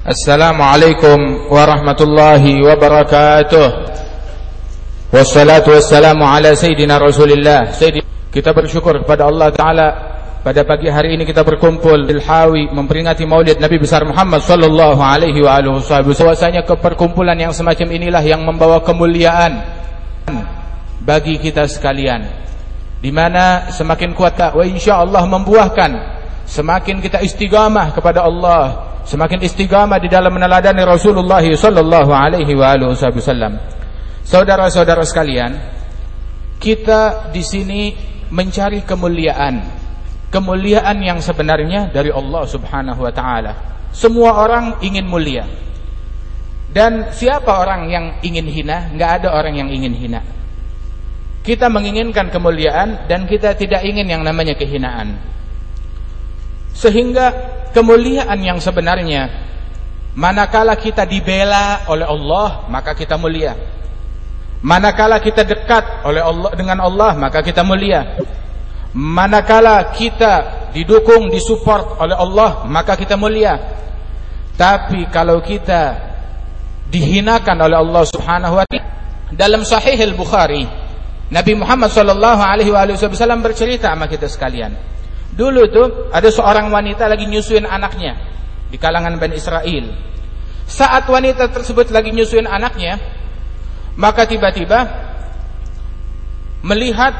Assalamualaikum warahmatullahi wabarakatuh. Wassalatu wassalamu ala Sayyidina Rasulillah. Sayyidina Kita bersyukur kepada Allah Ta'ala. Pada pagi hari ini kita berkumpul di Hawi Memperingati maulid Nabi besar Muhammad Sallallahu alaihi wa alihi Bahwasanya keperkumpulan yang semacam inilah Yang membawa kemuliaan Bagi kita sekalian. Di mana semakin kuat wa insyaallah membuahkan. Semakin kita istiqamah kepada Allah semakin istiqamah di dalam meneladani Rasulullah sallallahu alaihi wasallam. Saudara-saudara sekalian, kita di sini mencari kemuliaan. Kemuliaan yang sebenarnya dari Allah Subhanahu wa taala. Semua orang ingin mulia. Dan siapa orang yang ingin hina? Enggak ada orang yang ingin hina. Kita menginginkan kemuliaan dan kita tidak ingin yang namanya kehinaan. Sehingga kemuliaan yang sebenarnya manakala kita dibela oleh Allah, maka kita mulia. Manakala kita dekat oleh Allah dengan Allah, maka kita mulia. Manakala kita didukung, disupport oleh Allah, maka kita mulia. Tapi kalau kita dihinakan oleh Allah Subhanahu wa taala dalam Sahih Al-Bukhari, Nabi Muhammad sallallahu alaihi wasallam bercerita sama kita sekalian. Dulu tuh ada seorang wanita lagi nyusuin anaknya di kalangan Bani Israel. Saat wanita tersebut lagi nyusuin anaknya, maka tiba-tiba melihat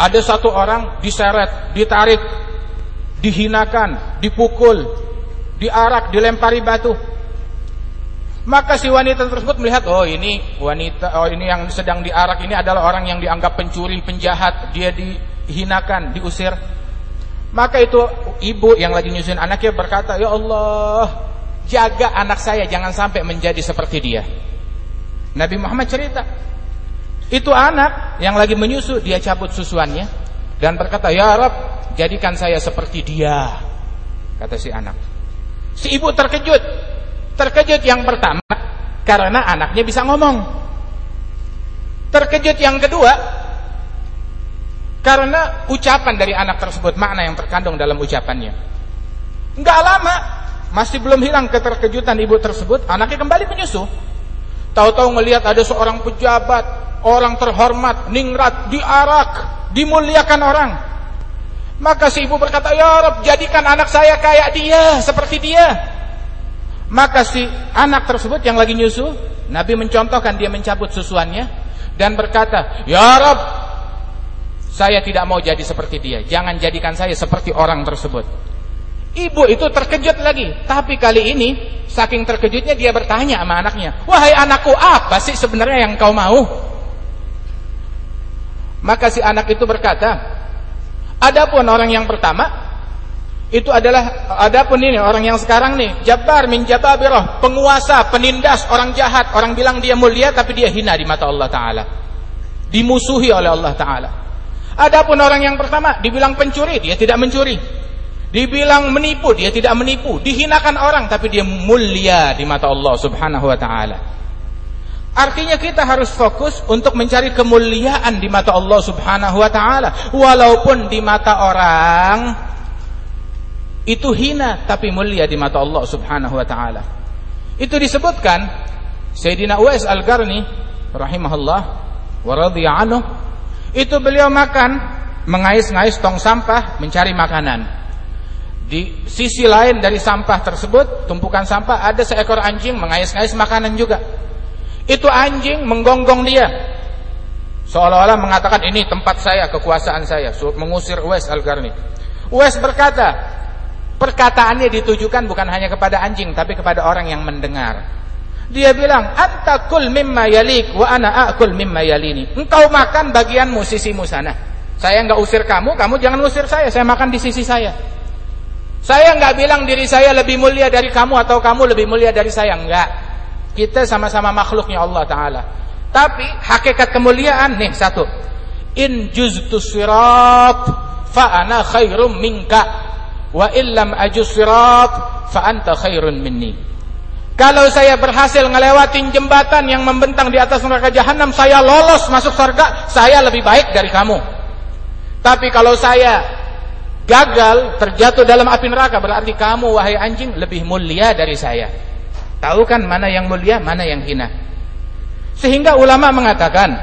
ada satu orang diseret, ditarik, dihinakan, dipukul, diarak, dilempari batu. Maka si wanita tersebut melihat, oh ini wanita, oh ini yang sedang diarak ini adalah orang yang dianggap pencuri, penjahat, dia dihinakan, diusir. Maka itu ibu yang lagi nyusun anaknya berkata, "Ya Allah, jaga anak saya jangan sampai menjadi seperti dia." Nabi Muhammad cerita, itu anak yang lagi menyusu, dia cabut susuannya dan berkata, "Ya Rab, jadikan saya seperti dia." Kata si anak. Si ibu terkejut. Terkejut yang pertama karena anaknya bisa ngomong. Terkejut yang kedua karena ucapan dari anak tersebut, makna yang terkandung dalam ucapannya. Enggak lama, masih belum hilang keterkejutan ibu tersebut, anaknya kembali menyusu. Tahu-tahu melihat ada seorang pejabat, orang terhormat, ningrat, diarak, dimuliakan orang. Maka si ibu berkata, Ya Rab, jadikan anak saya kayak dia, seperti dia. Maka si anak tersebut yang lagi nyusu, Nabi mencontohkan dia mencabut susuannya dan berkata, Ya Rab, saya tidak mau jadi seperti dia. Jangan jadikan saya seperti orang tersebut. Ibu itu terkejut lagi. Tapi kali ini, saking terkejutnya dia bertanya sama anaknya. Wahai anakku, apa sih sebenarnya yang kau mau? Maka si anak itu berkata, Adapun orang yang pertama, itu adalah, adapun ini orang yang sekarang nih, Jabbar min Jababirah, penguasa, penindas, orang jahat. Orang bilang dia mulia tapi dia hina di mata Allah Ta'ala. Dimusuhi oleh Allah Ta'ala. Adapun orang yang pertama dibilang pencuri, dia tidak mencuri. Dibilang menipu, dia tidak menipu. Dihinakan orang tapi dia mulia di mata Allah Subhanahu wa taala. Artinya kita harus fokus untuk mencari kemuliaan di mata Allah Subhanahu wa taala walaupun di mata orang itu hina tapi mulia di mata Allah Subhanahu wa taala. Itu disebutkan Sayyidina Uwais Al-Qarni rahimahullah wa radhiya anhu itu beliau makan, mengais-ngais tong sampah, mencari makanan. Di sisi lain dari sampah tersebut, tumpukan sampah, ada seekor anjing mengais-ngais makanan juga. Itu anjing menggonggong dia. Seolah-olah mengatakan ini tempat saya, kekuasaan saya, mengusir Uwais Al-Garni. Uwais berkata, perkataannya ditujukan bukan hanya kepada anjing, tapi kepada orang yang mendengar. Dia bilang, "Anta kul mimma yalik wa ana akul mimma yalini." Engkau makan bagianmu sisimu sana. Saya enggak usir kamu, kamu jangan usir saya. Saya makan di sisi saya. Saya enggak bilang diri saya lebih mulia dari kamu atau kamu lebih mulia dari saya, enggak. Kita sama-sama makhluknya Allah taala. Tapi hakikat kemuliaan nih satu. In juztu sirat fa ana khairum minka wa illam ajus sirat fa anta khairun minni. Kalau saya berhasil ngelewatin jembatan yang membentang di atas neraka jahanam, saya lolos masuk surga, saya lebih baik dari kamu. Tapi kalau saya gagal terjatuh dalam api neraka berarti kamu wahai anjing lebih mulia dari saya. Tahu kan mana yang mulia, mana yang hina. Sehingga ulama mengatakan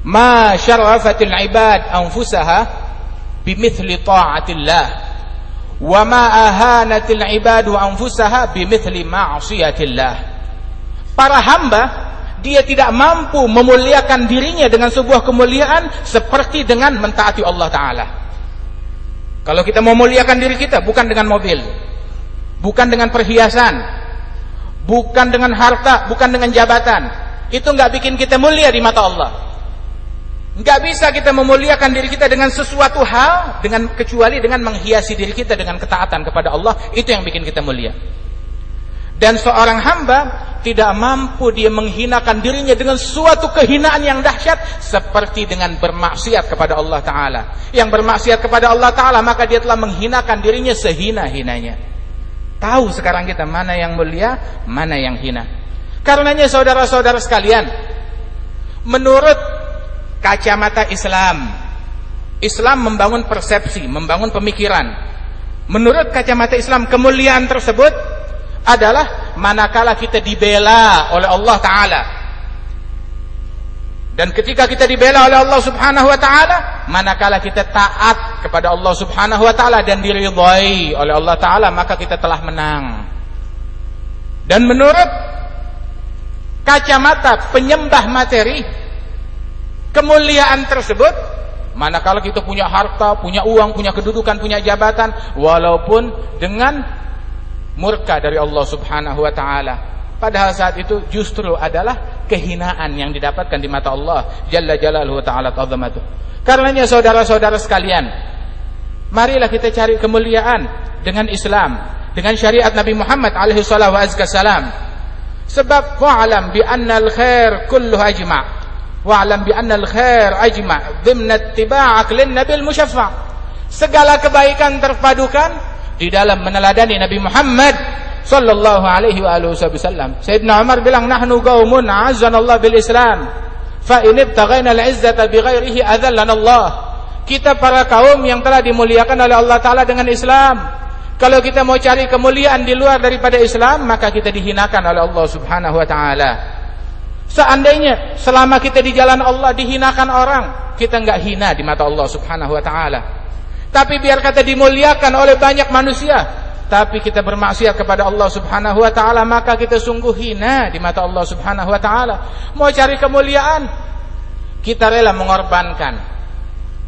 ma syarafatil ibad anfusaha bimithli ta'atillah wa ma ahanatil ibad anfusaha bimithli ma'siyatillah. Para hamba dia tidak mampu memuliakan dirinya dengan sebuah kemuliaan seperti dengan mentaati Allah Ta'ala. Kalau kita mau muliakan diri kita bukan dengan mobil, bukan dengan perhiasan, bukan dengan harta, bukan dengan jabatan. Itu nggak bikin kita mulia di mata Allah. Nggak bisa kita memuliakan diri kita dengan sesuatu hal dengan kecuali dengan menghiasi diri kita dengan ketaatan kepada Allah, itu yang bikin kita mulia. Dan seorang hamba tidak mampu dia menghinakan dirinya dengan suatu kehinaan yang dahsyat seperti dengan bermaksiat kepada Allah Ta'ala. Yang bermaksiat kepada Allah Ta'ala maka dia telah menghinakan dirinya sehina-hinanya. Tahu sekarang kita mana yang mulia, mana yang hina. Karenanya saudara-saudara sekalian, menurut kacamata Islam, Islam membangun persepsi, membangun pemikiran. Menurut kacamata Islam, kemuliaan tersebut adalah manakala kita dibela oleh Allah Ta'ala. Dan ketika kita dibela oleh Allah Subhanahu Wa Ta'ala manakala kita taat kepada Allah Subhanahu Wa Ta'ala dan diridhai oleh Allah Ta'ala maka kita telah menang. Dan menurut kacamata penyembah materi kemuliaan tersebut manakala kita punya harta, punya uang, punya kedudukan, punya jabatan walaupun dengan murka dari Allah Subhanahu wa taala. Padahal saat itu justru adalah kehinaan yang didapatkan di mata Allah Jalla Jalaluhu taala ta'zamatu. Karenanya saudara-saudara sekalian, marilah kita cari kemuliaan dengan Islam, dengan syariat Nabi Muhammad alaihi salatu wasallam. Sebab wa'lam bi anna al-khair kulluhu ajma'. Wa'lam bi anna al-khair ajma' dhimna ittiba'ak lin-nabil musyaffa'. Segala kebaikan terpadukan di dalam meneladani Nabi Muhammad sallallahu alaihi wa alihi wasallam. Sayyidina Umar bilang nahnu qaumun azzanallahu bil Islam fa in ibtaghaina al-izzata bighairihi adzallana Allah. Kita para kaum yang telah dimuliakan oleh Allah taala dengan Islam. Kalau kita mau cari kemuliaan di luar daripada Islam, maka kita dihinakan oleh Allah Subhanahu wa taala. Seandainya selama kita di jalan Allah dihinakan orang, kita enggak hina di mata Allah Subhanahu wa taala. Tapi biar kata dimuliakan oleh banyak manusia, tapi kita bermaksiat kepada Allah Subhanahu wa taala, maka kita sungguh hina di mata Allah Subhanahu wa taala. Mau cari kemuliaan, kita rela mengorbankan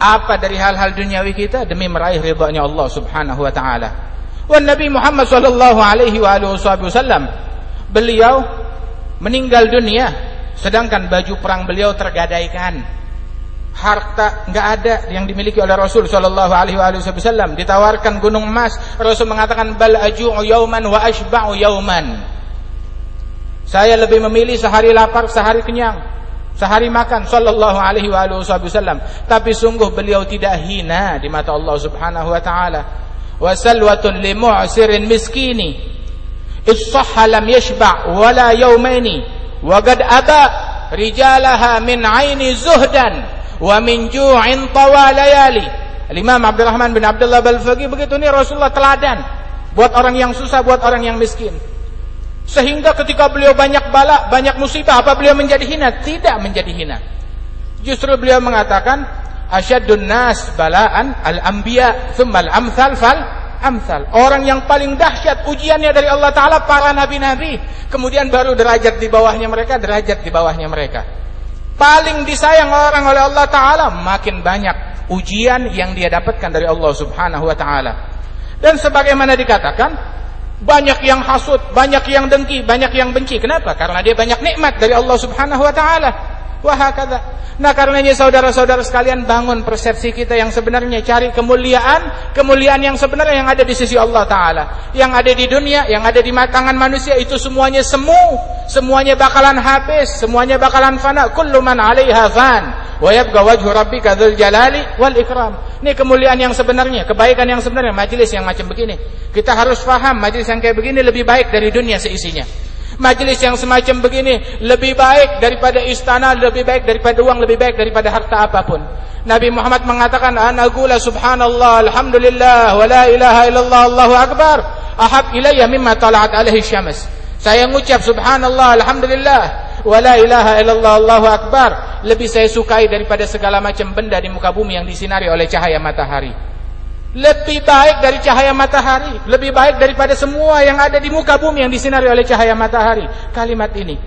apa dari hal-hal duniawi kita demi meraih ridhonya Allah Subhanahu wa taala. Wan Nabi Muhammad sallallahu alaihi wa alihi wasallam beliau meninggal dunia sedangkan baju perang beliau tergadaikan. Harta nggak ada yang dimiliki oleh Rasul Shallallahu Alaihi Wasallam ditawarkan gunung emas. Rasul mengatakan bal aju'u yauman wa ashba'u yauman saya lebih memilih sehari lapar sehari kenyang sehari makan Shallallahu Alaihi Wasallam tapi sungguh beliau tidak hina di mata Allah Subhanahu Wa Taala. Wa salwatun li mu'sirin miskini. Isahha lam yashba' wala yaumaini wa qad aba rijalaha min aini zuhdan wa min ju'in tawalayali. Imam Abdurrahman bin Abdullah Balfaqi begitu nih Rasulullah teladan buat orang yang susah, buat orang yang miskin. Sehingga ketika beliau banyak bala, banyak musibah, apa beliau menjadi hina? Tidak menjadi hina. Justru beliau mengatakan, asyadun nas balaan al-anbiya, thumma al-amthal fal amthal. Orang yang paling dahsyat ujiannya dari Allah Ta'ala para nabi-nabi. Kemudian baru derajat di bawahnya mereka, derajat di bawahnya mereka paling disayang orang oleh Allah Ta'ala makin banyak ujian yang dia dapatkan dari Allah Subhanahu Wa Ta'ala dan sebagaimana dikatakan banyak yang hasut, banyak yang dengki, banyak yang benci. Kenapa? Karena dia banyak nikmat dari Allah Subhanahu wa taala. Wahakada. Nah karenanya saudara-saudara sekalian bangun persepsi kita yang sebenarnya cari kemuliaan, kemuliaan yang sebenarnya yang ada di sisi Allah Taala, yang ada di dunia, yang ada di tangan manusia itu semuanya semu, semuanya bakalan habis, semuanya bakalan fana. Kullu man 'alaiha fan wa yabqa jalali wal ikram. Ini kemuliaan yang sebenarnya, kebaikan yang sebenarnya, majelis yang macam begini. Kita harus faham majelis yang kayak begini lebih baik dari dunia seisinya. Majelis yang semacam begini lebih baik daripada istana, lebih baik daripada uang, lebih baik daripada harta apa pun. Nabi Muhammad mengatakan, "Ana gula subhanallah, alhamdulillah, wa la ilaha illallah, Allahu akbar, ahab ilayya mimma tala'at alaihi syams." Saya mengucap subhanallah, alhamdulillah, wa la ilaha illallah, Allahu akbar, lebih saya sukai daripada segala macam benda di muka bumi yang disinari oleh cahaya matahari lebih baik dari cahaya matahari, lebih baik daripada semua yang ada di muka bumi yang disinari oleh cahaya matahari. Kalimat ini.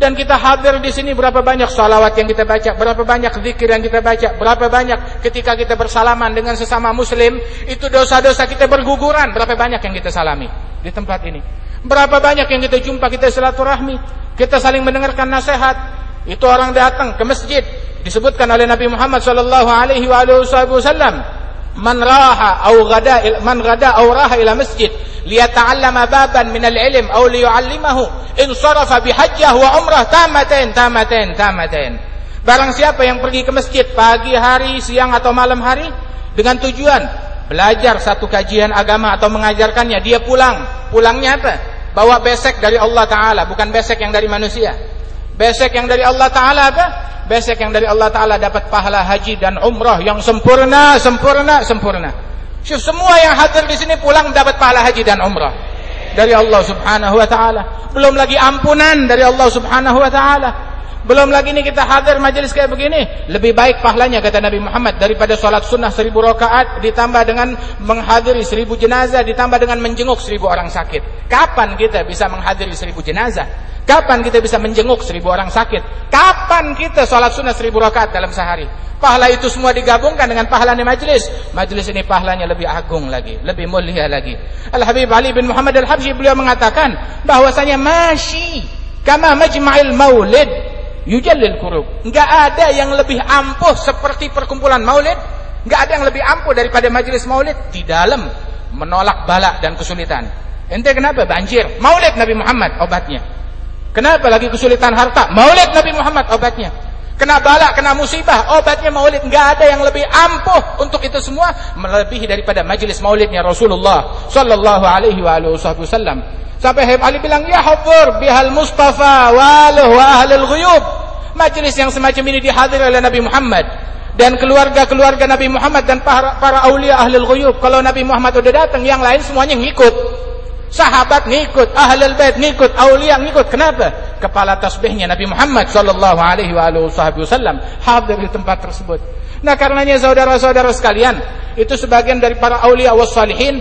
Dan kita hadir di sini berapa banyak salawat yang kita baca, berapa banyak zikir yang kita baca, berapa banyak ketika kita bersalaman dengan sesama muslim, itu dosa-dosa kita berguguran, berapa banyak yang kita salami di tempat ini. Berapa banyak yang kita jumpa, kita silaturahmi, kita saling mendengarkan nasihat. Itu orang datang ke masjid, disebutkan oleh Nabi Muhammad sallallahu alaihi wasallam man raha au ghada man ghada au raha ila masjid liyata'allama baban min al-ilm aw liyu'allimahu insarafa bihajjah wa umrah tamatain tamatain tamatain. Barang siapa yang pergi ke masjid pagi hari siang atau malam hari dengan tujuan belajar satu kajian agama atau mengajarkannya dia pulang. Pulangnya apa? Bawa besek dari Allah taala bukan besek yang dari manusia besek yang dari Allah taala apa besok yang dari Allah Ta'ala dapat pahala haji dan umrah yang sempurna, sempurna, sempurna. Semua yang hadir di sini pulang dapat pahala haji dan umrah dari Allah Subhanahu wa taala. Belum lagi ampunan dari Allah Subhanahu wa taala. Belum lagi ini kita hadir majelis kayak begini, lebih baik pahalanya kata Nabi Muhammad daripada salat sunnah seribu rakaat ditambah dengan menghadiri seribu jenazah ditambah dengan menjenguk seribu orang sakit. Kapan kita bisa menghadiri seribu jenazah? Kapan kita bisa menjenguk seribu orang sakit? Kapan kita sholat sunnah seribu rakaat dalam sehari? Pahala itu semua digabungkan dengan pahala di majlis. Majlis ini pahalanya lebih agung lagi, lebih mulia lagi. Al-Habib Ali bin Muhammad Al-Habsyi beliau mengatakan bahwasanya masyi kama majma'il maulid yujallil kurub. Enggak ada yang lebih ampuh seperti perkumpulan maulid, enggak ada yang lebih ampuh daripada majlis maulid di dalam menolak balak dan kesulitan. Ente kenapa banjir? Maulid Nabi Muhammad obatnya. Kenapa lagi kesulitan harta? Maulid Nabi Muhammad obatnya. Kena bala, kena musibah, obatnya maulid. Enggak ada yang lebih ampuh untuk itu semua melebihi daripada majelis maulidnya Rasulullah sallallahu alaihi wa wasallam. Sampai Habib Ali bilang, "Ya hafur bihal Mustafa wa wa ahlul ghuyub." Majelis yang semacam ini dihadiri oleh Nabi Muhammad dan keluarga-keluarga Nabi Muhammad dan para, para aulia ahlul ghuyub. Kalau Nabi Muhammad sudah datang, yang lain semuanya ngikut. Sahabat ngikut, ahlul bait ngikut, aulia ngikut. Kenapa? Kepala tasbihnya Nabi Muhammad sallallahu alaihi wasallam hadir di tempat tersebut. Nah, karenanya saudara-saudara sekalian, itu sebagian dari para aulia was salihin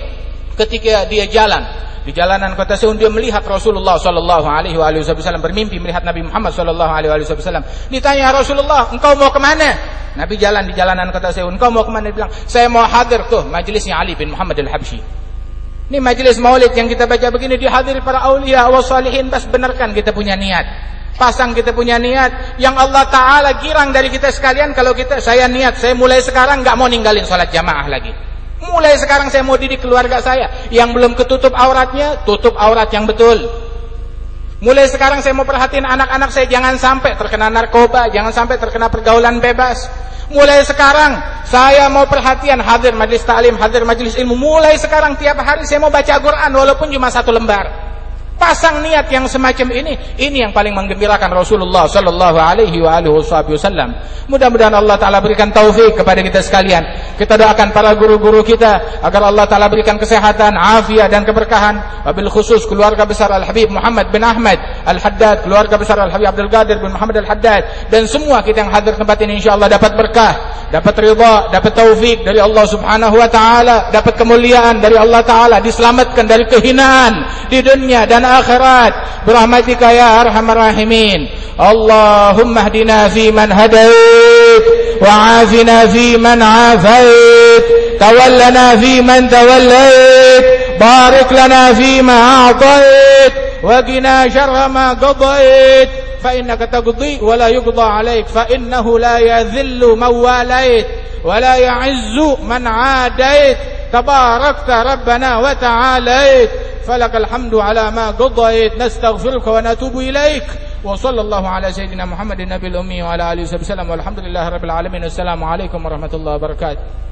ketika dia jalan di jalanan kota Seun dia melihat Rasulullah sallallahu alaihi wasallam bermimpi melihat Nabi Muhammad sallallahu alaihi wasallam. Ditanya Rasulullah, "Engkau mau ke mana?" Nabi jalan di jalanan kota Seun. "Engkau mau ke mana?" Bilang, "Saya mau hadir tuh majelisnya Ali bin Muhammad Al-Habsyi." Ini majelis maulid yang kita baca begini dihadiri para aulia wa salihin bas benarkan kita punya niat. Pasang kita punya niat yang Allah taala girang dari kita sekalian kalau kita saya niat saya mulai sekarang nggak mau ninggalin salat jamaah lagi. Mulai sekarang saya mau didik keluarga saya yang belum ketutup auratnya, tutup aurat yang betul. Mulai sekarang saya mau perhatiin anak-anak saya jangan sampai terkena narkoba, jangan sampai terkena pergaulan bebas. Mulai sekarang saya mau perhatian hadir majlis taklim, hadir majlis ilmu. Mulai sekarang tiap hari saya mau baca Quran walaupun cuma satu lembar. Pasang niat yang semacam ini, ini yang paling menggembirakan Rasulullah sallallahu alaihi wa alihi wasallam. Mudah-mudahan Allah taala berikan taufik kepada kita sekalian. Kita doakan para guru-guru kita agar Allah taala berikan kesehatan, afiat dan keberkahan. Wabil khusus keluarga besar Al Habib Muhammad bin Ahmad Al-Haddad, keluarga besar Al-Habib Abdul Qadir bin Muhammad Al-Haddad dan semua kita yang hadir tempat ini insyaallah dapat berkah, dapat ridha, dapat taufik dari Allah Subhanahu wa taala, dapat kemuliaan dari Allah taala, diselamatkan dari kehinaan di dunia dan akhirat. Berahmatika ya arhamar rahimin. Allahumma hdina fi man hadait wa afina fi man afait, tawallana fi man tawallait, barik lana fi ma a'tait وقنا شر ما قضيت. فإنك تقضي ولا يقضى عليك. فإنه لا يذل من واليت ولا يعز من عاديت. تباركت ربنا وتعاليت. فلك الحمد على ما قضيت. نستغفرك ونتوب إليك. وصلى الله على سيدنا محمد النبي الأمي وعلى آله وسلم. والحمد لله رب العالمين. السلام عليكم ورحمة الله وبركاته.